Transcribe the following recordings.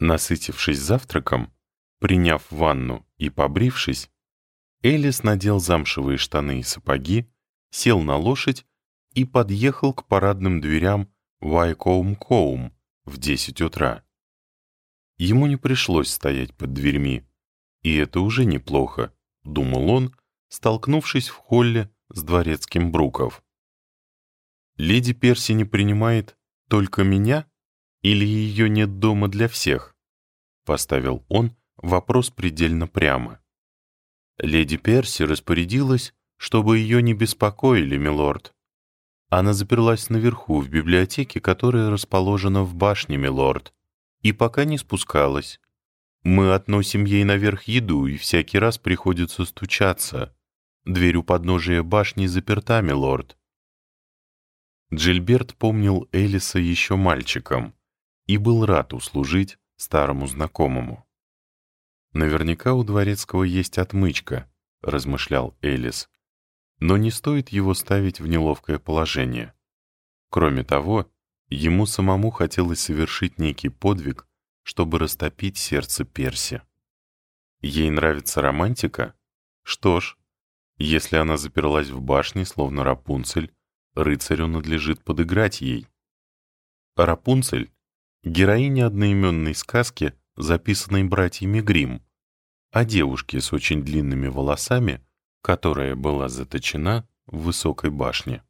Насытившись завтраком, приняв ванну и побрившись, Элис надел замшевые штаны и сапоги, сел на лошадь и подъехал к парадным дверям Вайкоум-Коум в 10 утра. Ему не пришлось стоять под дверьми, и это уже неплохо, думал он, столкнувшись в холле с дворецким Бруков. «Леди Перси не принимает только меня или ее нет дома для всех?» Поставил он вопрос предельно прямо. Леди Перси распорядилась, чтобы ее не беспокоили, милорд. Она заперлась наверху, в библиотеке, которая расположена в башне, милорд, и пока не спускалась. Мы относим ей наверх еду, и всякий раз приходится стучаться. Дверь у подножия башни заперта, милорд. Джильберт помнил Элиса еще мальчиком и был рад услужить старому знакомому. «Наверняка у Дворецкого есть отмычка», — размышлял Элис. «Но не стоит его ставить в неловкое положение. Кроме того, ему самому хотелось совершить некий подвиг, чтобы растопить сердце Перси. Ей нравится романтика? Что ж, если она заперлась в башне, словно Рапунцель, рыцарю надлежит подыграть ей. Рапунцель — героиня одноименной сказки, записанной братьями Гримм, о девушке с очень длинными волосами, которая была заточена в высокой башне.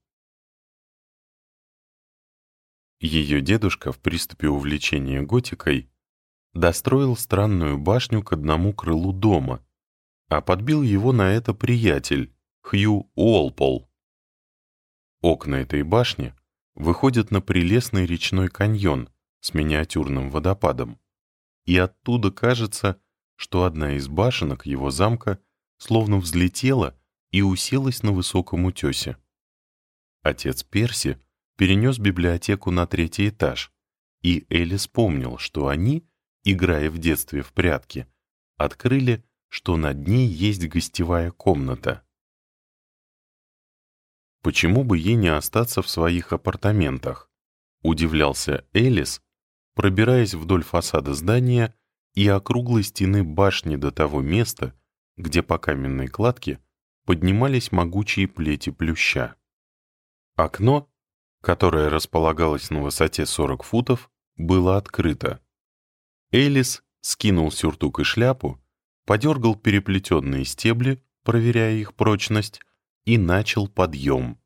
Ее дедушка в приступе увлечения готикой достроил странную башню к одному крылу дома, а подбил его на это приятель, Хью Уолпол. Окна этой башни выходят на прелестный речной каньон с миниатюрным водопадом, и оттуда кажется, что одна из башенок его замка словно взлетела и уселась на высоком утесе. Отец Перси перенес библиотеку на третий этаж, и Элис помнил, что они, играя в детстве в прятки, открыли, что над ней есть гостевая комната. Почему бы ей не остаться в своих апартаментах? Удивлялся Элис, пробираясь вдоль фасада здания и округлой стены башни до того места, где по каменной кладке поднимались могучие плети плюща. Окно, которое располагалось на высоте 40 футов, было открыто. Элис скинул сюртук и шляпу, подергал переплетенные стебли, проверяя их прочность, и начал подъем.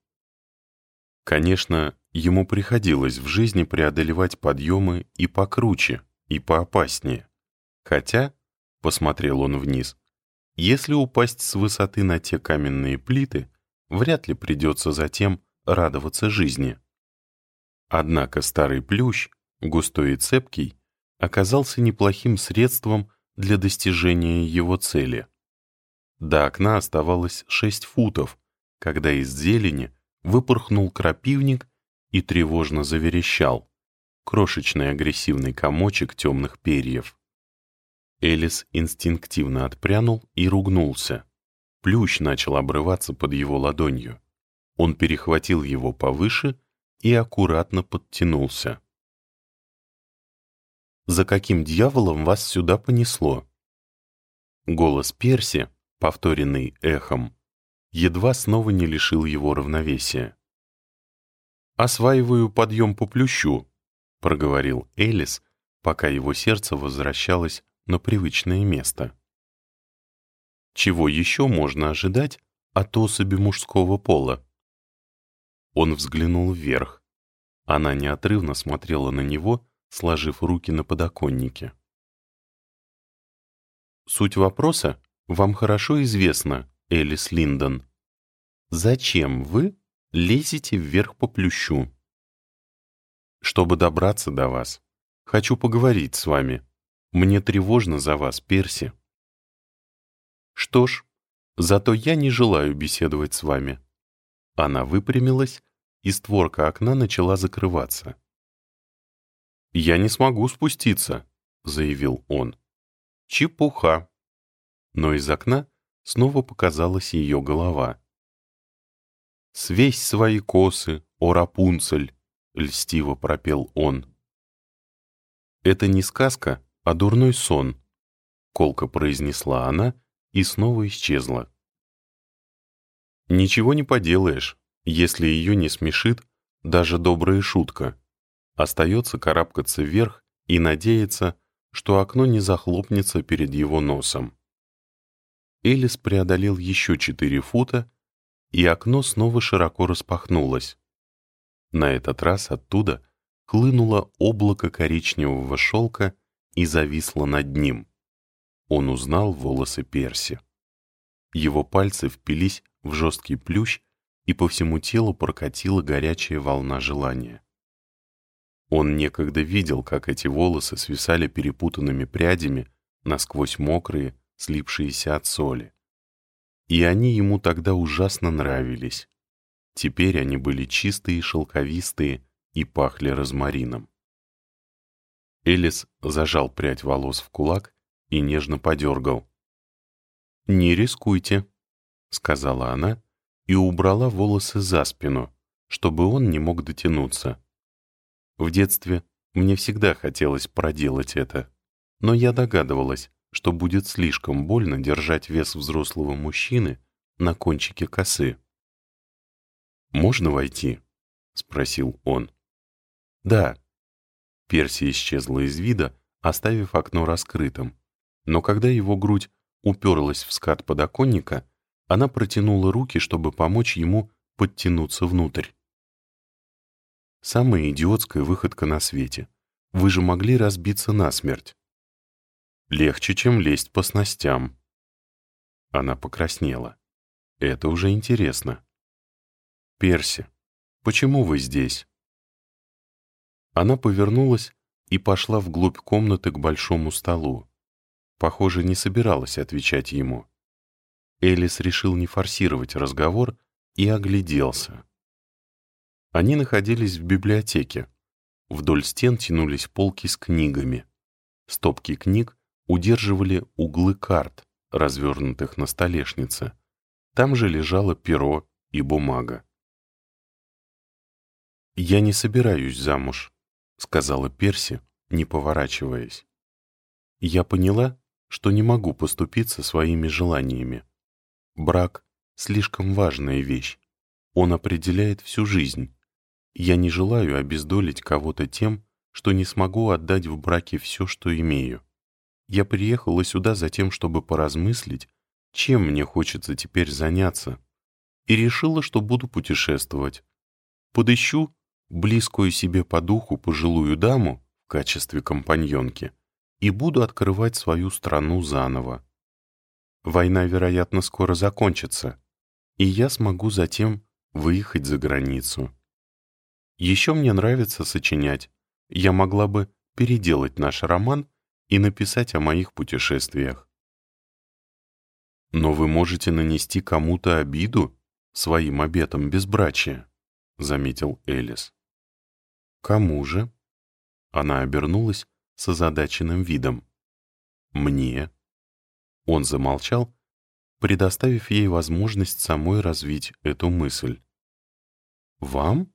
Конечно, ему приходилось в жизни преодолевать подъемы и покруче, и поопаснее. Хотя, посмотрел он вниз, если упасть с высоты на те каменные плиты, вряд ли придется затем радоваться жизни. Однако старый плющ, густой и цепкий, оказался неплохим средством для достижения его цели. До окна оставалось шесть футов, когда из зелени выпорхнул крапивник и тревожно заверещал, крошечный агрессивный комочек темных перьев. Элис инстинктивно отпрянул и ругнулся. Плющ начал обрываться под его ладонью. Он перехватил его повыше и аккуратно подтянулся. «За каким дьяволом вас сюда понесло?» Голос Перси, повторенный эхом, едва снова не лишил его равновесия. «Осваиваю подъем по плющу», — проговорил Элис, пока его сердце возвращалось на привычное место. Чего еще можно ожидать от особи мужского пола? Он взглянул вверх. Она неотрывно смотрела на него, сложив руки на подоконнике. Суть вопроса вам хорошо известна, Элис Линдон. Зачем вы лезете вверх по плющу? Чтобы добраться до вас, хочу поговорить с вами. Мне тревожно за вас, Перси. Что ж, зато я не желаю беседовать с вами. Она выпрямилась, и створка окна начала закрываться. «Я не смогу спуститься», — заявил он. «Чепуха». Но из окна снова показалась ее голова. «Свесь свои косы, о Рапунцель!» — льстиво пропел он. Это не сказка, а дурной сон», — колко произнесла она и снова исчезла. Ничего не поделаешь, если ее не смешит даже добрая шутка. Остается карабкаться вверх и надеяться, что окно не захлопнется перед его носом. Элис преодолел еще четыре фута, и окно снова широко распахнулось. На этот раз оттуда хлынуло облако коричневого шелка и зависло над ним. Он узнал волосы Перси. Его пальцы впились в жесткий плющ, и по всему телу прокатила горячая волна желания. Он некогда видел, как эти волосы свисали перепутанными прядями, насквозь мокрые, слипшиеся от соли. И они ему тогда ужасно нравились. Теперь они были чистые, шелковистые и пахли розмарином. Элис зажал прядь волос в кулак и нежно подергал. «Не рискуйте», — сказала она и убрала волосы за спину, чтобы он не мог дотянуться. В детстве мне всегда хотелось проделать это, но я догадывалась, что будет слишком больно держать вес взрослого мужчины на кончике косы. «Можно войти?» — спросил он. «Да». Перси исчезла из вида, оставив окно раскрытым. Но когда его грудь уперлась в скат подоконника, она протянула руки, чтобы помочь ему подтянуться внутрь. Самая идиотская выходка на свете. Вы же могли разбиться насмерть. Легче, чем лезть по снастям. Она покраснела. Это уже интересно. Перси, почему вы здесь? Она повернулась и пошла вглубь комнаты к большому столу. Похоже, не собиралась отвечать ему. Элис решил не форсировать разговор и огляделся. Они находились в библиотеке. Вдоль стен тянулись полки с книгами. Стопки книг удерживали углы карт, развернутых на столешнице. Там же лежало перо и бумага. «Я не собираюсь замуж», — сказала Перси, не поворачиваясь. «Я поняла, что не могу поступиться своими желаниями. Брак — слишком важная вещь. Он определяет всю жизнь, я не желаю обездолить кого-то тем, что не смогу отдать в браке все, что имею. Я приехала сюда за тем, чтобы поразмыслить, чем мне хочется теперь заняться, и решила, что буду путешествовать. Подыщу близкую себе по духу пожилую даму в качестве компаньонки и буду открывать свою страну заново. Война, вероятно, скоро закончится, и я смогу затем выехать за границу. Еще мне нравится сочинять. Я могла бы переделать наш роман и написать о моих путешествиях. Но вы можете нанести кому-то обиду своим обетом безбрачия, заметил Элис. Кому же? Она обернулась с озадаченным видом. Мне. Он замолчал, предоставив ей возможность самой развить эту мысль. «Вам?»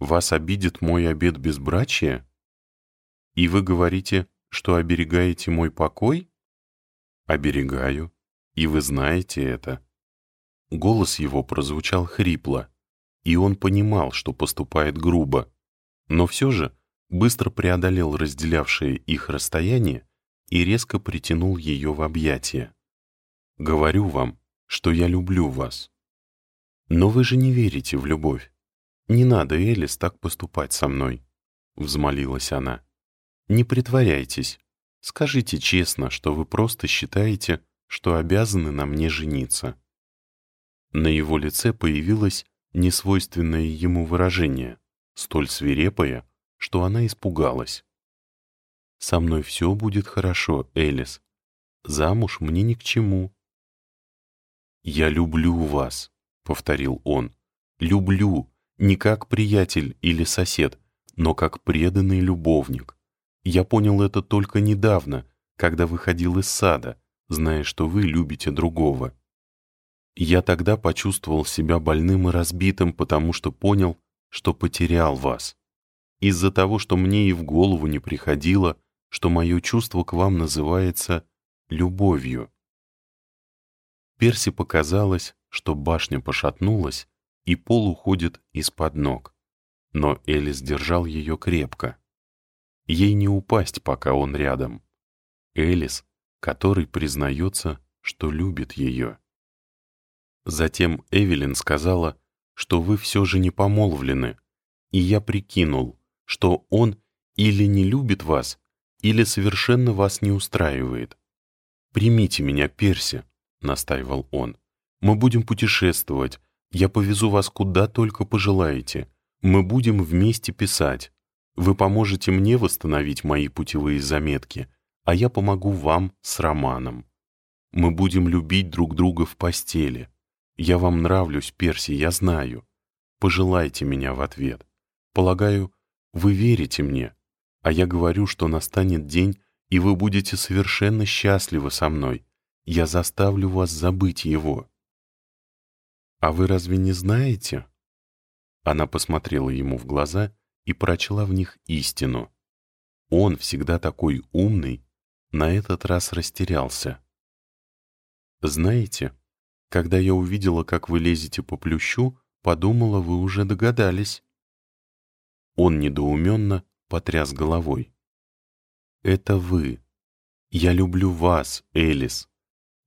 Вас обидит мой обет безбрачия? И вы говорите, что оберегаете мой покой? Оберегаю, и вы знаете это. Голос его прозвучал хрипло, и он понимал, что поступает грубо, но все же быстро преодолел разделявшее их расстояние и резко притянул ее в объятия. «Говорю вам, что я люблю вас. Но вы же не верите в любовь. «Не надо, Элис, так поступать со мной», — взмолилась она. «Не притворяйтесь. Скажите честно, что вы просто считаете, что обязаны на мне жениться». На его лице появилось несвойственное ему выражение, столь свирепое, что она испугалась. «Со мной все будет хорошо, Элис. Замуж мне ни к чему». «Я люблю вас», — повторил он. «Люблю, не как приятель или сосед, но как преданный любовник. Я понял это только недавно, когда выходил из сада, зная, что вы любите другого. Я тогда почувствовал себя больным и разбитым, потому что понял, что потерял вас. Из-за того, что мне и в голову не приходило, что мое чувство к вам называется любовью. Перси показалось, что башня пошатнулась, и пол уходит из-под ног. Но Элис держал ее крепко. Ей не упасть, пока он рядом. Элис, который признается, что любит ее. Затем Эвелин сказала, что вы все же не помолвлены, и я прикинул, что он или не любит вас, или совершенно вас не устраивает. «Примите меня, Перси», — настаивал он. «Мы будем путешествовать, я повезу вас куда только пожелаете. Мы будем вместе писать. Вы поможете мне восстановить мои путевые заметки, а я помогу вам с романом. Мы будем любить друг друга в постели. Я вам нравлюсь, Перси, я знаю. Пожелайте меня в ответ. Полагаю, вы верите мне, а я говорю, что настанет день, и вы будете совершенно счастливы со мной. Я заставлю вас забыть его. А вы разве не знаете? Она посмотрела ему в глаза и прочла в них истину. Он, всегда такой умный, на этот раз растерялся. «Знаете, когда я увидела, как вы лезете по плющу, подумала, вы уже догадались». Он недоуменно потряс головой. «Это вы. Я люблю вас, Элис.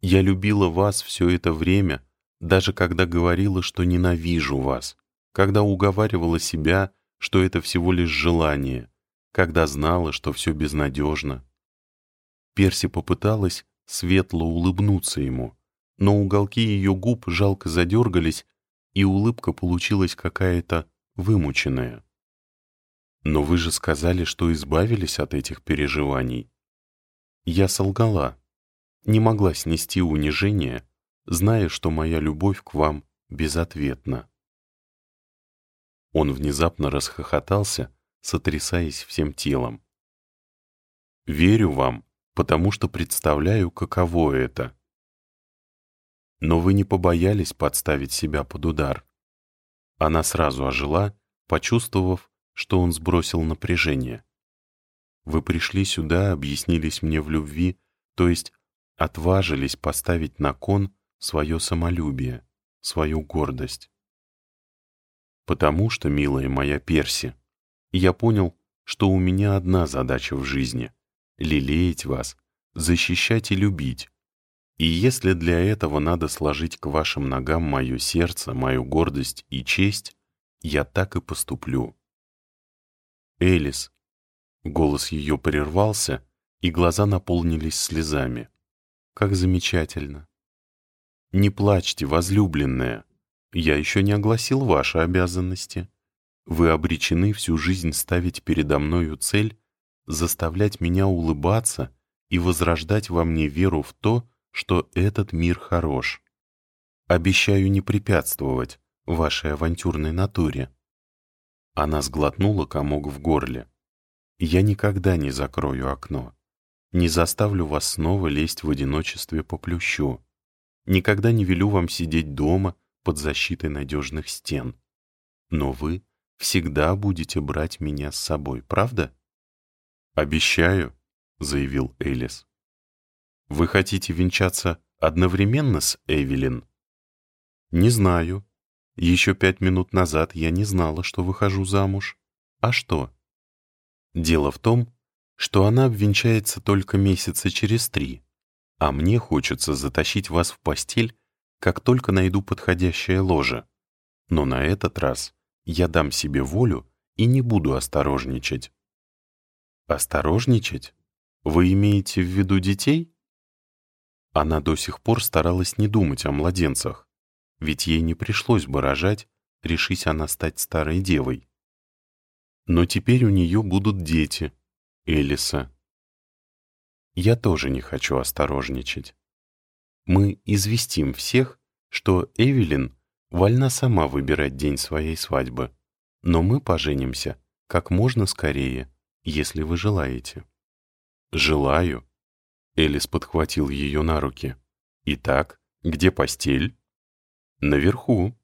Я любила вас все это время, даже когда говорила, что ненавижу вас, когда уговаривала себя, что это всего лишь желание, когда знала, что все безнадежно. Перси попыталась светло улыбнуться ему, но уголки ее губ жалко задергались, и улыбка получилась какая-то вымученная. «Но вы же сказали, что избавились от этих переживаний». Я солгала, не могла снести унижение, зная, что моя любовь к вам безответна. Он внезапно расхохотался, сотрясаясь всем телом. «Верю вам, потому что представляю, каково это. Но вы не побоялись подставить себя под удар. Она сразу ожила, почувствовав, что он сбросил напряжение. Вы пришли сюда, объяснились мне в любви, то есть отважились поставить на кон свое самолюбие, свою гордость. Потому что, милая моя Перси, я понял, что у меня одна задача в жизни — лелеять вас, защищать и любить. И если для этого надо сложить к вашим ногам мое сердце, мою гордость и честь, я так и поступлю. Элис. Голос ее прервался, и глаза наполнились слезами. Как замечательно. «Не плачьте, возлюбленная. Я еще не огласил ваши обязанности. Вы обречены всю жизнь ставить передо мною цель заставлять меня улыбаться и возрождать во мне веру в то, что этот мир хорош. Обещаю не препятствовать вашей авантюрной натуре». Она сглотнула комок в горле. «Я никогда не закрою окно, не заставлю вас снова лезть в одиночестве по плющу. Никогда не велю вам сидеть дома под защитой надежных стен. Но вы всегда будете брать меня с собой, правда? «Обещаю», — заявил Элис. «Вы хотите венчаться одновременно с Эвелин?» «Не знаю. Еще пять минут назад я не знала, что выхожу замуж. А что?» «Дело в том, что она обвенчается только месяца через три, а мне хочется затащить вас в постель, как только найду подходящее ложе. Но на этот раз я дам себе волю и не буду осторожничать. Осторожничать? Вы имеете в виду детей? Она до сих пор старалась не думать о младенцах, ведь ей не пришлось бы рожать, решись она стать старой девой. Но теперь у нее будут дети, Элиса, я тоже не хочу осторожничать. Мы известим всех, что Эвелин вольна сама выбирать день своей свадьбы, но мы поженимся как можно скорее, если вы желаете. Желаю. Элис подхватил ее на руки. Итак, где постель? Наверху.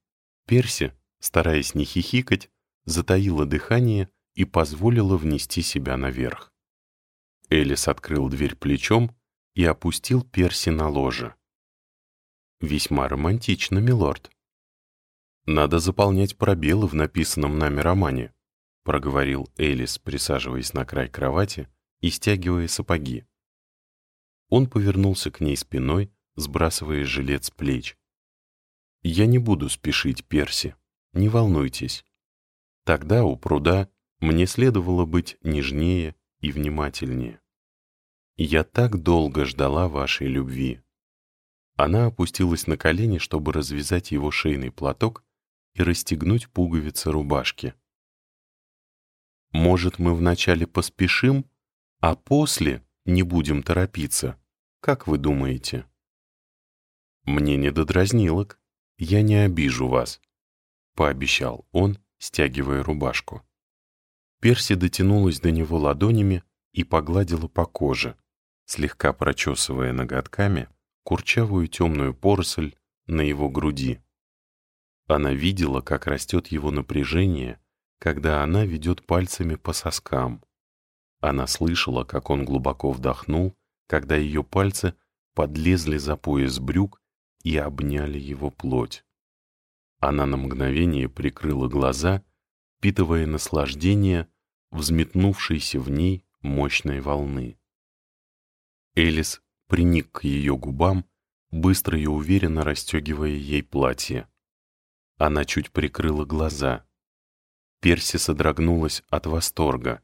Перси, стараясь не хихикать, затаила дыхание и позволила внести себя наверх. Элис открыл дверь плечом и опустил Перси на ложе. «Весьма романтично, милорд». «Надо заполнять пробелы в написанном нами романе», — проговорил Элис, присаживаясь на край кровати и стягивая сапоги. Он повернулся к ней спиной, сбрасывая жилет с плеч. «Я не буду спешить, Перси, не волнуйтесь. Тогда у пруда мне следовало быть нежнее и внимательнее. Я так долго ждала вашей любви». Она опустилась на колени, чтобы развязать его шейный платок и расстегнуть пуговицы рубашки. «Может, мы вначале поспешим, а после не будем торопиться? Как вы думаете?» «Мне не до дразнилок. Я не обижу вас», — пообещал он, стягивая рубашку. Перси дотянулась до него ладонями и погладила по коже, слегка прочесывая ноготками курчавую темную поросль на его груди. Она видела, как растет его напряжение, когда она ведет пальцами по соскам. Она слышала, как он глубоко вдохнул, когда ее пальцы подлезли за пояс брюк и обняли его плоть. Она на мгновение прикрыла глаза, впитывая наслаждение, взметнувшейся в ней мощной волны. Элис приник к ее губам, быстро и уверенно расстегивая ей платье. Она чуть прикрыла глаза. Перси содрогнулась от восторга,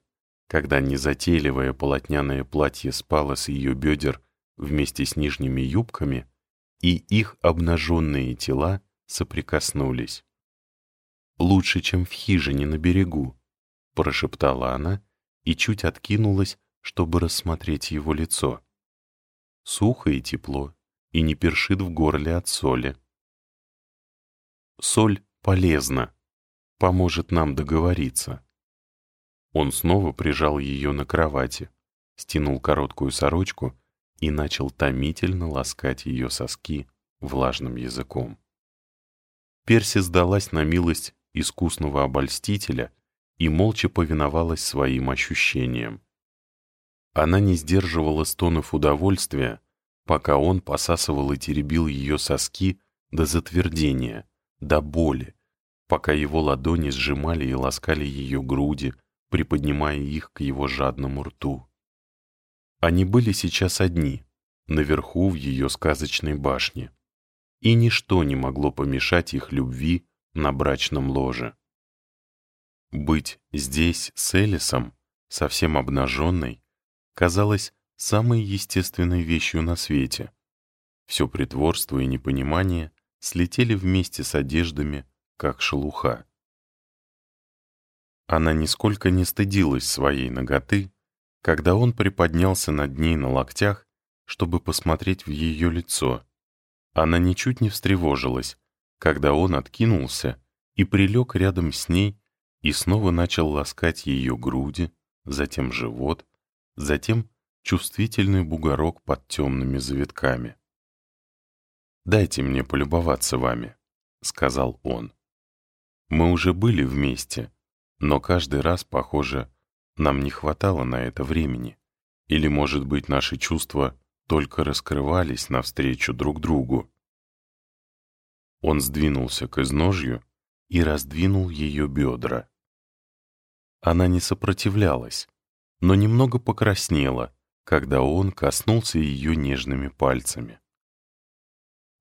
когда незатейливое полотняное платье спало с ее бедер вместе с нижними юбками, и их обнаженные тела соприкоснулись. «Лучше, чем в хижине на берегу», — прошептала она и чуть откинулась, чтобы рассмотреть его лицо сухо и тепло, и не першит в горле от соли. Соль полезна, поможет нам договориться. Он снова прижал ее на кровати, стянул короткую сорочку и начал томительно ласкать ее соски влажным языком. Перси сдалась на милость искусного обольстителя и молча повиновалась своим ощущениям. Она не сдерживала стонов удовольствия, пока он посасывал и теребил ее соски до затвердения, до боли, пока его ладони сжимали и ласкали ее груди, приподнимая их к его жадному рту. Они были сейчас одни, наверху в ее сказочной башне, и ничто не могло помешать их любви на брачном ложе. Быть здесь с Элисом, совсем обнаженной, казалось самой естественной вещью на свете. Все притворство и непонимание слетели вместе с одеждами, как шелуха. Она нисколько не стыдилась своей ноготы, когда он приподнялся над ней на локтях, чтобы посмотреть в ее лицо. Она ничуть не встревожилась, когда он откинулся и прилег рядом с ней и снова начал ласкать ее груди, затем живот, затем чувствительный бугорок под темными завитками. «Дайте мне полюбоваться вами», — сказал он. «Мы уже были вместе, но каждый раз, похоже, нам не хватало на это времени. Или, может быть, наши чувства только раскрывались навстречу друг другу». Он сдвинулся к изножью и раздвинул ее бедра. Она не сопротивлялась, но немного покраснела, когда он коснулся ее нежными пальцами.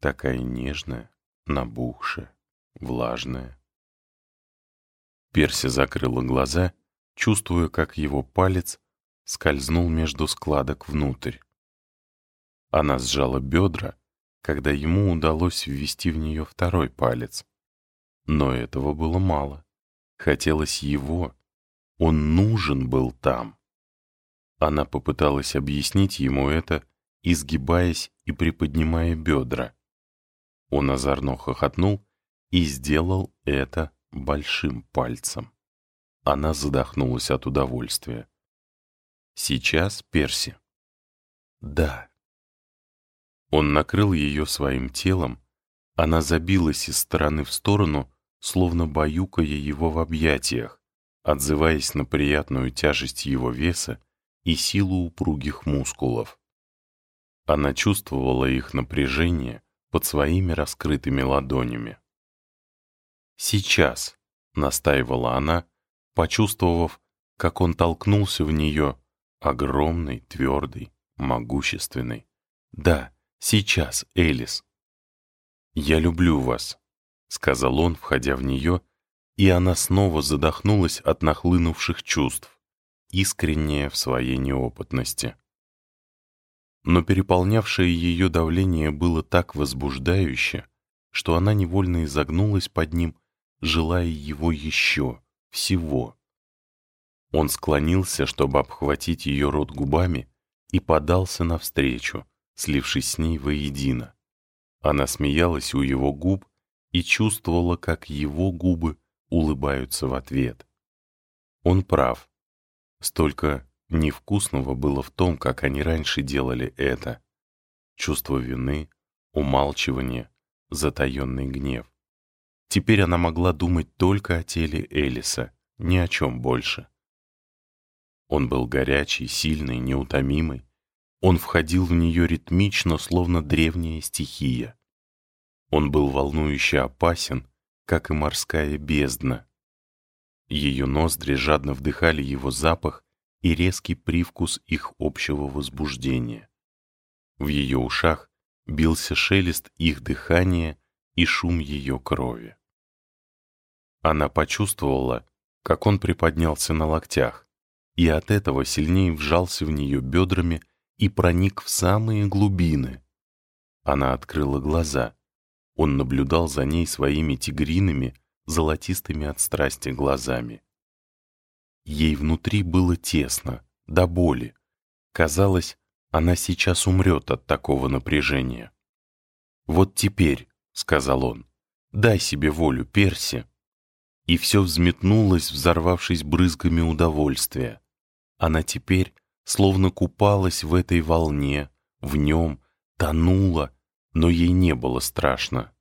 Такая нежная, набухшая, влажная. Перси закрыла глаза, чувствуя, как его палец скользнул между складок внутрь. Она сжала бедра, когда ему удалось ввести в нее второй палец. Но этого было мало. Хотелось его. Он нужен был там. Она попыталась объяснить ему это, изгибаясь и приподнимая бедра. Он озорно хохотнул и сделал это большим пальцем. Она задохнулась от удовольствия. «Сейчас, Перси?» «Да». Он накрыл ее своим телом, она забилась из стороны в сторону, словно баюкая его в объятиях, отзываясь на приятную тяжесть его веса и силу упругих мускулов. Она чувствовала их напряжение под своими раскрытыми ладонями. «Сейчас», — настаивала она, почувствовав, как он толкнулся в нее, огромный, твердый, могущественный. «Да, сейчас, Элис». «Я люблю вас», — сказал он, входя в нее, и она снова задохнулась от нахлынувших чувств, искренняя в своей неопытности. Но переполнявшее ее давление было так возбуждающе, что она невольно изогнулась под ним, желая его еще, всего. Он склонился, чтобы обхватить ее рот губами, и подался навстречу, слившись с ней воедино. Она смеялась у его губ и чувствовала, как его губы улыбаются в ответ. Он прав. Столько невкусного было в том, как они раньше делали это. Чувство вины, умалчивание, затаенный гнев. Теперь она могла думать только о теле Элиса, ни о чем больше. Он был горячий, сильный, неутомимый. Он входил в нее ритмично, словно древняя стихия. Он был волнующе опасен, как и морская бездна. Ее ноздри жадно вдыхали его запах и резкий привкус их общего возбуждения. В ее ушах бился шелест их дыхания и шум ее крови. Она почувствовала, как он приподнялся на локтях, и от этого сильнее вжался в нее бедрами и проник в самые глубины. Она открыла глаза. Он наблюдал за ней своими тигриными, золотистыми от страсти глазами. Ей внутри было тесно, до боли. Казалось, она сейчас умрет от такого напряжения. «Вот теперь», — сказал он, — «дай себе волю, Перси». И все взметнулось, взорвавшись брызгами удовольствия. Она теперь словно купалась в этой волне, в нем, тонула, но ей не было страшно.